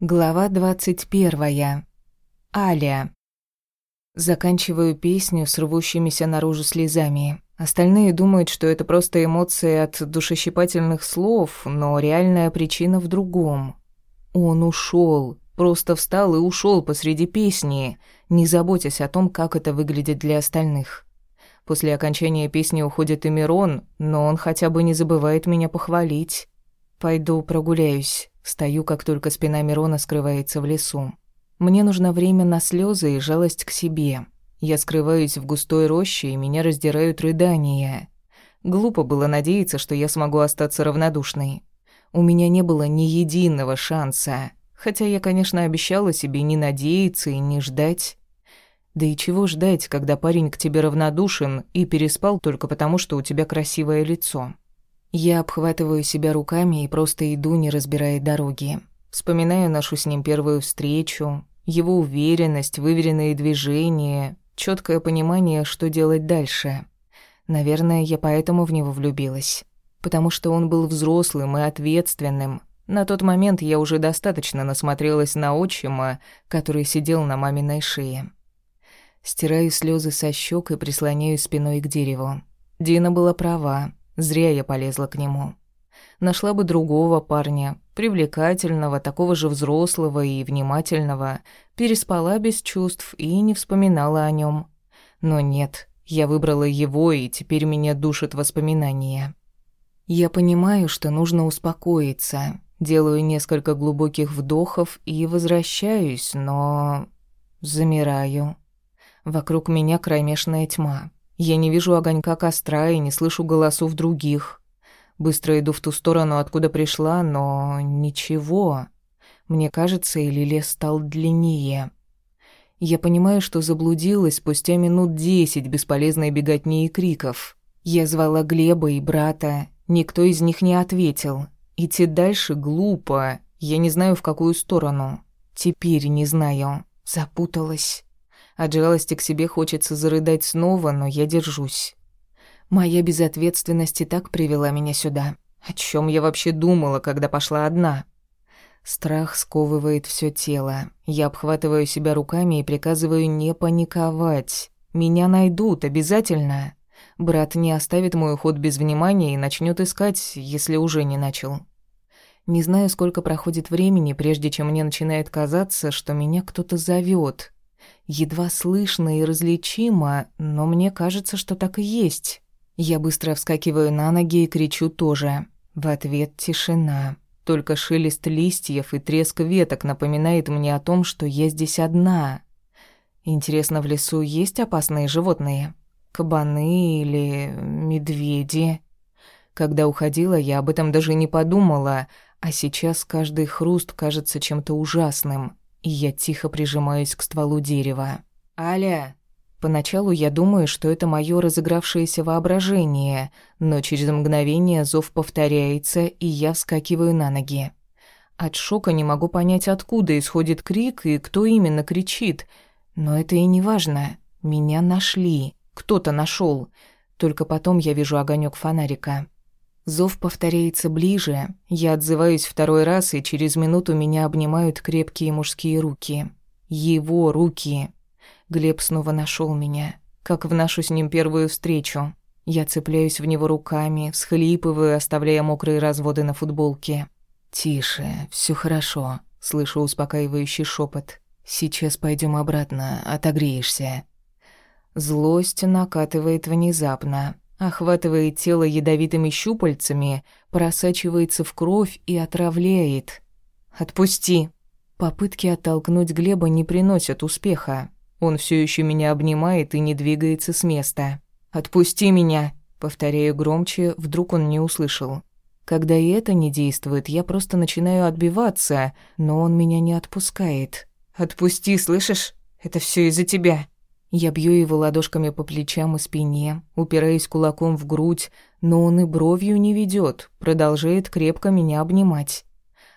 Глава двадцать первая. Аля. Заканчиваю песню с рвущимися наружу слезами. Остальные думают, что это просто эмоции от душещипательных слов, но реальная причина в другом. Он ушел, просто встал и ушел посреди песни, не заботясь о том, как это выглядит для остальных. После окончания песни уходит и Мирон, но он хотя бы не забывает меня похвалить. Пойду прогуляюсь. Стою, как только спина Мирона скрывается в лесу. Мне нужно время на слезы и жалость к себе. Я скрываюсь в густой роще, и меня раздирают рыдания. Глупо было надеяться, что я смогу остаться равнодушной. У меня не было ни единого шанса. Хотя я, конечно, обещала себе не надеяться и не ждать. Да и чего ждать, когда парень к тебе равнодушен и переспал только потому, что у тебя красивое лицо? Я обхватываю себя руками и просто иду, не разбирая дороги. Вспоминаю нашу с ним первую встречу, его уверенность, выверенные движения, четкое понимание, что делать дальше. Наверное, я поэтому в него влюбилась. Потому что он был взрослым и ответственным. На тот момент я уже достаточно насмотрелась на отчима, который сидел на маминой шее. Стираю слезы со щек и прислоняю спиной к дереву. Дина была права. Зря я полезла к нему. Нашла бы другого парня, привлекательного, такого же взрослого и внимательного, переспала без чувств и не вспоминала о нем. Но нет, я выбрала его, и теперь меня душат воспоминания. Я понимаю, что нужно успокоиться. Делаю несколько глубоких вдохов и возвращаюсь, но... Замираю. Вокруг меня кромешная тьма. Я не вижу огонька костра и не слышу голосов других. Быстро иду в ту сторону, откуда пришла, но ничего. Мне кажется, или лес стал длиннее. Я понимаю, что заблудилась спустя минут десять бесполезной беготни и криков. Я звала Глеба и брата, никто из них не ответил. Идти дальше глупо, я не знаю, в какую сторону. Теперь не знаю. Запуталась. От жалости к себе хочется зарыдать снова, но я держусь. Моя безответственность и так привела меня сюда. О чем я вообще думала, когда пошла одна? Страх сковывает все тело. Я обхватываю себя руками и приказываю не паниковать. Меня найдут обязательно. Брат не оставит мой уход без внимания и начнет искать, если уже не начал. Не знаю, сколько проходит времени, прежде чем мне начинает казаться, что меня кто-то зовет. Едва слышно и различимо, но мне кажется, что так и есть. Я быстро вскакиваю на ноги и кричу тоже. В ответ тишина. Только шелест листьев и треск веток напоминает мне о том, что я здесь одна. Интересно, в лесу есть опасные животные? Кабаны или медведи? Когда уходила, я об этом даже не подумала, а сейчас каждый хруст кажется чем-то ужасным и я тихо прижимаюсь к стволу дерева. «Аля!» Поначалу я думаю, что это моё разыгравшееся воображение, но через мгновение зов повторяется, и я вскакиваю на ноги. От шока не могу понять, откуда исходит крик и кто именно кричит. Но это и не важно. Меня нашли. Кто-то нашел. Только потом я вижу огонек фонарика. Зов повторяется ближе, я отзываюсь второй раз, и через минуту меня обнимают крепкие мужские руки. Его руки. Глеб снова нашел меня, как в нашу с ним первую встречу. Я цепляюсь в него руками, всхлипываю, оставляя мокрые разводы на футболке. «Тише, все хорошо», — слышу успокаивающий шепот. «Сейчас пойдем обратно, отогреешься». Злость накатывает внезапно охватывает тело ядовитыми щупальцами, просачивается в кровь и отравляет. «Отпусти!» Попытки оттолкнуть Глеба не приносят успеха. Он все еще меня обнимает и не двигается с места. «Отпусти меня!» Повторяю громче, вдруг он не услышал. Когда и это не действует, я просто начинаю отбиваться, но он меня не отпускает. «Отпусти, слышишь? Это все из-за тебя!» Я бью его ладошками по плечам и спине, упираясь кулаком в грудь, но он и бровью не ведет, продолжает крепко меня обнимать.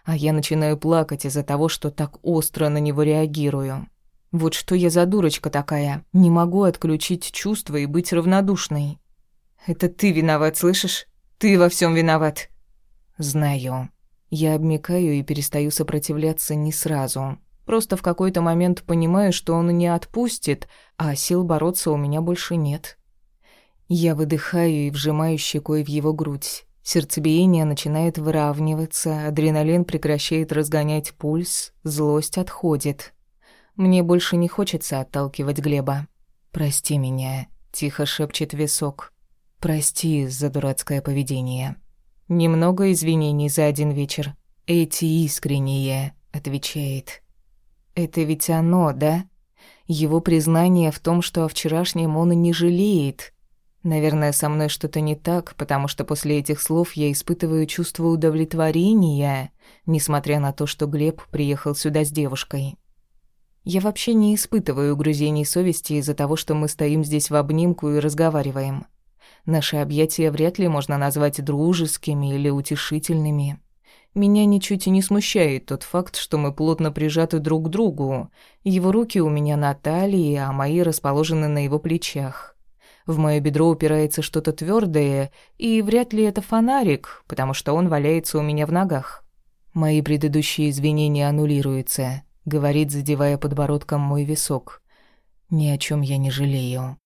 А я начинаю плакать из-за того, что так остро на него реагирую. Вот что я за дурочка такая, не могу отключить чувства и быть равнодушной. Это ты виноват, слышишь? Ты во всем виноват. Знаю. Я обмикаю и перестаю сопротивляться не сразу. Просто в какой-то момент понимаю, что он не отпустит, а сил бороться у меня больше нет. Я выдыхаю и вжимаю щекой в его грудь. Сердцебиение начинает выравниваться, адреналин прекращает разгонять пульс, злость отходит. Мне больше не хочется отталкивать Глеба. «Прости меня», — тихо шепчет висок. «Прости за дурацкое поведение». «Немного извинений за один вечер». «Эти искренние», — отвечает. «Это ведь оно, да? Его признание в том, что о вчерашнем он и не жалеет». Наверное, со мной что-то не так, потому что после этих слов я испытываю чувство удовлетворения, несмотря на то, что Глеб приехал сюда с девушкой. Я вообще не испытываю угрызений совести из-за того, что мы стоим здесь в обнимку и разговариваем. Наши объятия вряд ли можно назвать дружескими или утешительными. Меня ничуть и не смущает тот факт, что мы плотно прижаты друг к другу. Его руки у меня на талии, а мои расположены на его плечах. В моё бедро упирается что-то твёрдое, и вряд ли это фонарик, потому что он валяется у меня в ногах. Мои предыдущие извинения аннулируются, говорит, задевая подбородком мой висок. Ни о чём я не жалею.